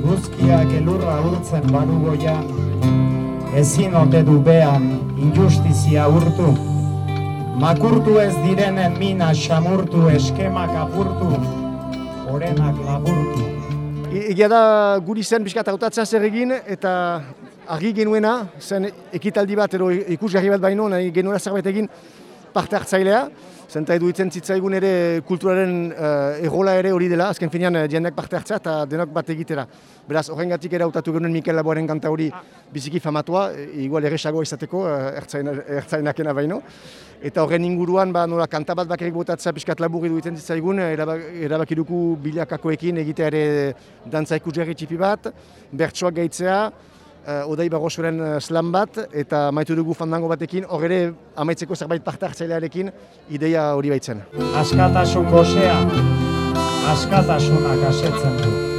Iguzkiak elurra urtzen barugoian, ezin ote du bean injustizia urtu. Makurtu ez direnen mina xamurtu, eskemak apurtu, orenak laburtu. Egia da guri zen biskat hautatzen zer egin eta argi genuena, zen ekitaldi bat edo ikusgarri bat baino, nahi genuela zerbait egin parte hartzailea. Zenta edu itzen zitzaigun ere kulturaren uh, egola ere hori dela, azken finean uh, jendeak parte hartzea eta denok bat egitera. Beraz, horren gatik ere hautatu genuen Mikel Laboaren kanta hori biziki famatua, e, igual erresago izateko, uh, ertzainakena baino. Eta horren inguruan, ba, nola, kanta bat bakarrik botatzea pixkat laburri duitzen zitzaigun, erabakiruku bilakakoekin egitea ere dantza ikusgarri txipi bat, bertsoak gaitzea, uh, Odei Barrosoren uh, slam bat, eta maitu dugu fandango batekin, hor ere amaitzeko zerbait parte hartzailearekin ideia hori baitzen. Askatasun gozea, askatasunak asetzen du.